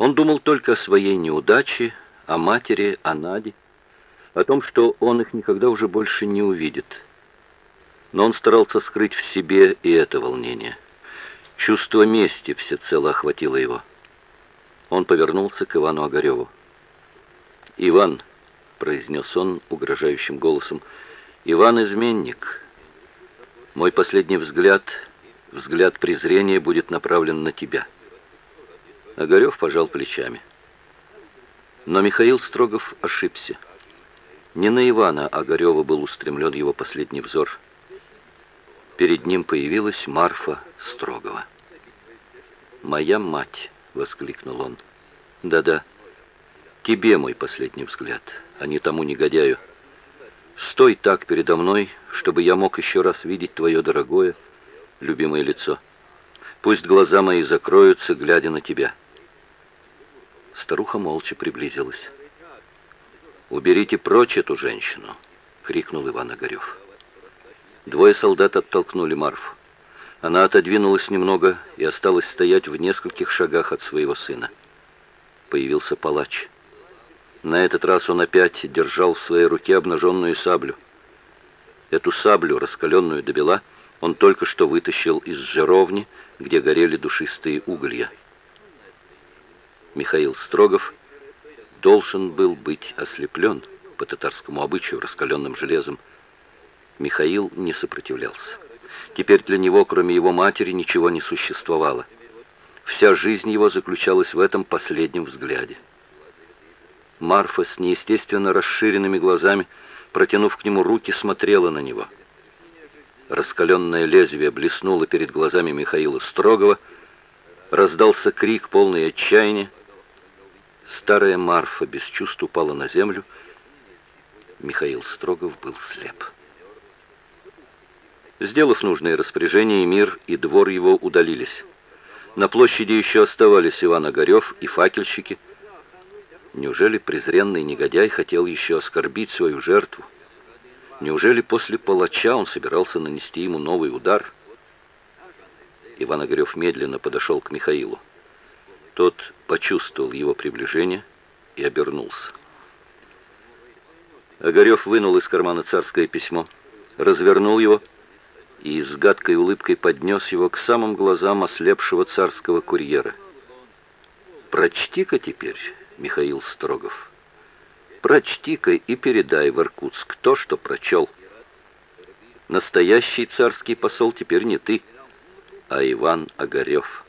Он думал только о своей неудаче, о матери, о Наде, о том, что он их никогда уже больше не увидит. Но он старался скрыть в себе и это волнение. Чувство мести всецело охватило его. Он повернулся к Ивану Огареву. «Иван», — произнес он угрожающим голосом, — «Иван изменник. Мой последний взгляд, взгляд презрения будет направлен на тебя». Огарев пожал плечами. Но Михаил Строгов ошибся. Не на Ивана Огарева был устремлен его последний взор. Перед ним появилась Марфа Строгова. «Моя мать!» — воскликнул он. «Да-да, тебе мой последний взгляд, а не тому негодяю. Стой так передо мной, чтобы я мог еще раз видеть твое дорогое, любимое лицо. Пусть глаза мои закроются, глядя на тебя». Старуха молча приблизилась. «Уберите прочь эту женщину!» — крикнул Иван Огарев. Двое солдат оттолкнули Марфу. Она отодвинулась немного и осталась стоять в нескольких шагах от своего сына. Появился палач. На этот раз он опять держал в своей руке обнаженную саблю. Эту саблю, раскаленную до бела, он только что вытащил из жаровни, где горели душистые уголья. Михаил Строгов должен был быть ослеплен по татарскому обычаю раскаленным железом. Михаил не сопротивлялся. Теперь для него, кроме его матери, ничего не существовало. Вся жизнь его заключалась в этом последнем взгляде. Марфа с неестественно расширенными глазами, протянув к нему руки, смотрела на него. Раскаленное лезвие блеснуло перед глазами Михаила Строгова, раздался крик, полный отчаяния, Старая Марфа без чувств упала на землю. Михаил Строгов был слеп. Сделав нужные распоряжения, мир и двор его удалились. На площади еще оставались Иван Огарев и факельщики. Неужели презренный негодяй хотел еще оскорбить свою жертву? Неужели после палача он собирался нанести ему новый удар? Иван Огарев медленно подошел к Михаилу. Тот почувствовал его приближение и обернулся. Огарев вынул из кармана царское письмо, развернул его и с гадкой улыбкой поднес его к самым глазам ослепшего царского курьера. «Прочти-ка теперь, Михаил Строгов, прочти-ка и передай в Иркутск то, что прочел. Настоящий царский посол теперь не ты, а Иван Огарев».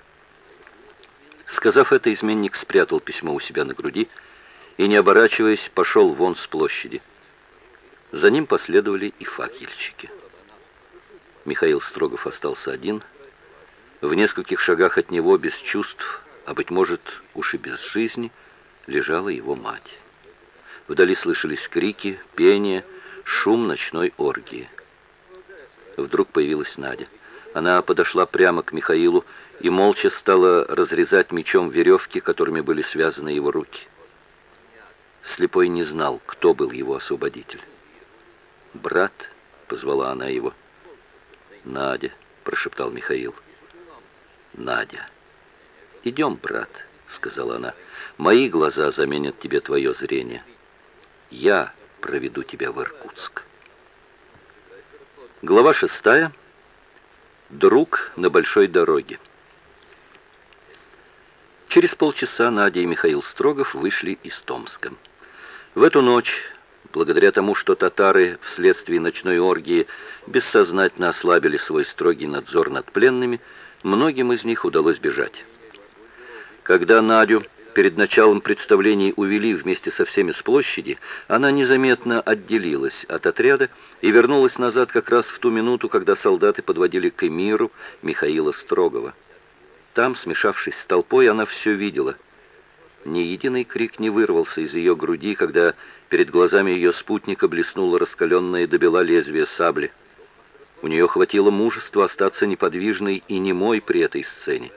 Сказав это, изменник спрятал письмо у себя на груди и, не оборачиваясь, пошел вон с площади. За ним последовали и факельщики. Михаил Строгов остался один. В нескольких шагах от него, без чувств, а, быть может, уж и без жизни, лежала его мать. Вдали слышались крики, пение, шум ночной оргии. Вдруг появилась Надя. Она подошла прямо к Михаилу и молча стала разрезать мечом веревки, которыми были связаны его руки. Слепой не знал, кто был его освободитель. «Брат», — позвала она его. «Надя», — прошептал Михаил. «Надя». «Идем, брат», — сказала она. «Мои глаза заменят тебе твое зрение. Я проведу тебя в Иркутск». Глава шестая. Друг на большой дороге. Через полчаса Надя и Михаил Строгов вышли из Томска. В эту ночь, благодаря тому, что татары вследствие ночной оргии бессознательно ослабили свой строгий надзор над пленными, многим из них удалось бежать. Когда Надю перед началом представлений увели вместе со всеми с площади, она незаметно отделилась от отряда и вернулась назад как раз в ту минуту, когда солдаты подводили к эмиру Михаила Строгова. Там, смешавшись с толпой, она все видела. Ни единый крик не вырвался из ее груди, когда перед глазами ее спутника блеснуло раскаленное до бела лезвие сабли. У нее хватило мужества остаться неподвижной и немой при этой сцене.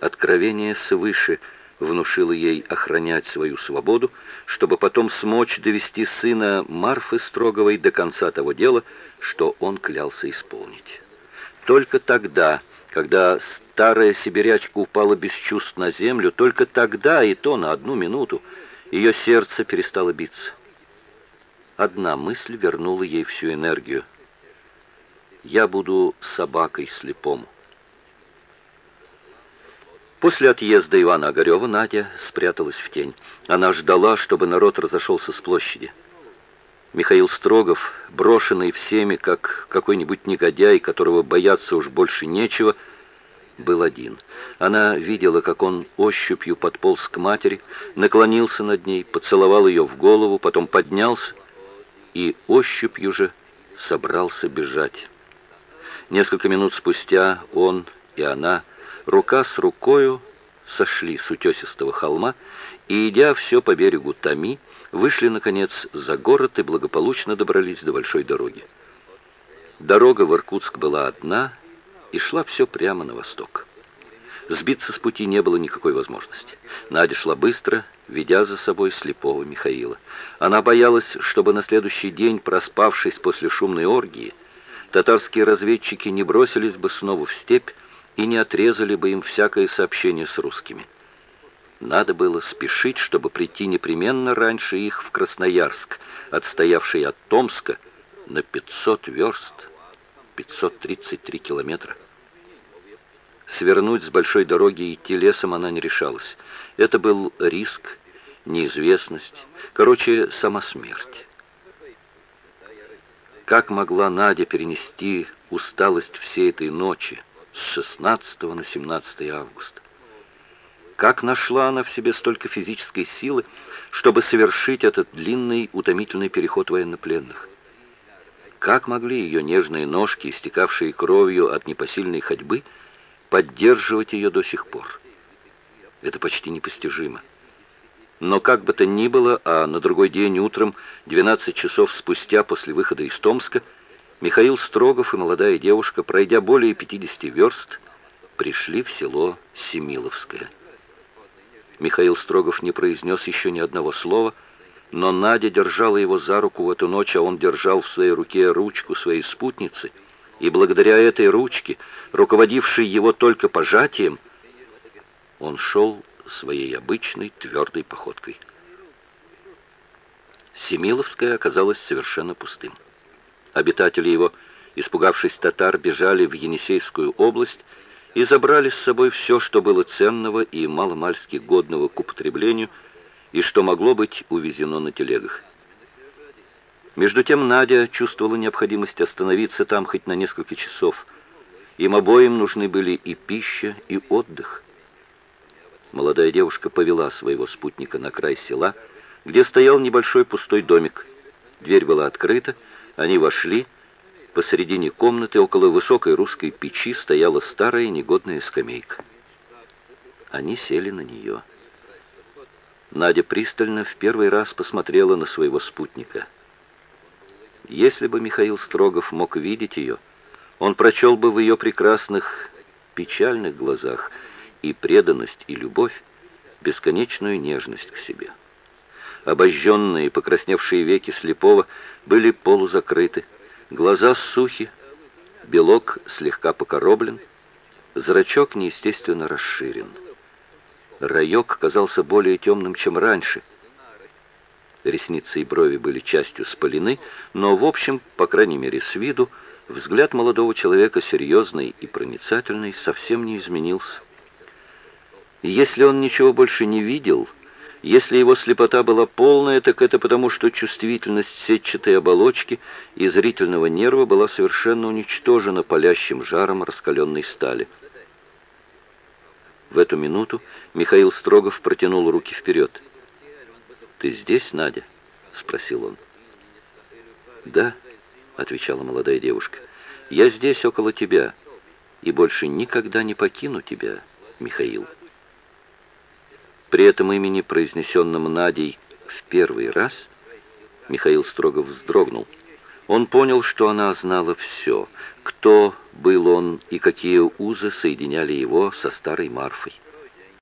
Откровение свыше — внушила ей охранять свою свободу, чтобы потом смочь довести сына Марфы Строговой до конца того дела, что он клялся исполнить. Только тогда, Когда старая сибирячка упала без чувств на землю, только тогда, и то на одну минуту, ее сердце перестало биться. Одна мысль вернула ей всю энергию. «Я буду собакой слепому». После отъезда Ивана Огарева Надя спряталась в тень. Она ждала, чтобы народ разошелся с площади. Михаил Строгов, брошенный всеми, как какой-нибудь негодяй, которого бояться уж больше нечего, был один. Она видела, как он ощупью подполз к матери, наклонился над ней, поцеловал ее в голову, потом поднялся и ощупью же собрался бежать. Несколько минут спустя он и она, рука с рукою, сошли с утесистого холма и, идя все по берегу Тами, вышли, наконец, за город и благополучно добрались до большой дороги. Дорога в Иркутск была одна и шла все прямо на восток. Сбиться с пути не было никакой возможности. Надя шла быстро, ведя за собой слепого Михаила. Она боялась, чтобы на следующий день, проспавшись после шумной оргии, татарские разведчики не бросились бы снова в степь и не отрезали бы им всякое сообщение с русскими. Надо было спешить, чтобы прийти непременно раньше их в Красноярск, отстоявший от Томска на 500 верст, 533 километра. Свернуть с большой дороги и идти лесом она не решалась. Это был риск, неизвестность, короче, сама смерть. Как могла Надя перенести усталость всей этой ночи с 16 на 17 августа? Как нашла она в себе столько физической силы, чтобы совершить этот длинный, утомительный переход военнопленных? Как могли ее нежные ножки, истекавшие кровью от непосильной ходьбы, поддерживать ее до сих пор? Это почти непостижимо. Но как бы то ни было, а на другой день утром, 12 часов спустя после выхода из Томска, Михаил Строгов и молодая девушка, пройдя более 50 верст, пришли в село Семиловское. Михаил Строгов не произнес еще ни одного слова, но Надя держала его за руку в эту ночь, а он держал в своей руке ручку своей спутницы, и благодаря этой ручке, руководившей его только пожатием, он шел своей обычной твердой походкой. Семиловское оказалось совершенно пустым. Обитатели его, испугавшись татар, бежали в Енисейскую область и забрали с собой все, что было ценного и маломальски годного к употреблению, и что могло быть увезено на телегах. Между тем Надя чувствовала необходимость остановиться там хоть на несколько часов. Им обоим нужны были и пища, и отдых. Молодая девушка повела своего спутника на край села, где стоял небольшой пустой домик. Дверь была открыта, они вошли, Посередине комнаты, около высокой русской печи, стояла старая негодная скамейка. Они сели на нее. Надя пристально в первый раз посмотрела на своего спутника. Если бы Михаил Строгов мог видеть ее, он прочел бы в ее прекрасных, печальных глазах и преданность, и любовь, бесконечную нежность к себе. Обожженные, покрасневшие веки слепого были полузакрыты, Глаза сухи, белок слегка покороблен, зрачок неестественно расширен. Райок казался более темным, чем раньше. Ресницы и брови были частью спалены, но, в общем, по крайней мере с виду, взгляд молодого человека, серьезный и проницательный, совсем не изменился. Если он ничего больше не видел, если его слепота была полная, так это потому, что чувствительность сетчатой оболочки и зрительного нерва была совершенно уничтожена палящим жаром раскаленной стали. В эту минуту Михаил Строгов протянул руки вперед. «Ты здесь, Надя?» — спросил он. «Да», — отвечала молодая девушка, — «я здесь около тебя и больше никогда не покину тебя, Михаил». При этом имени, произнесенном Надей в первый раз, Михаил строго вздрогнул. Он понял, что она знала все, кто был он и какие узы соединяли его со старой Марфой.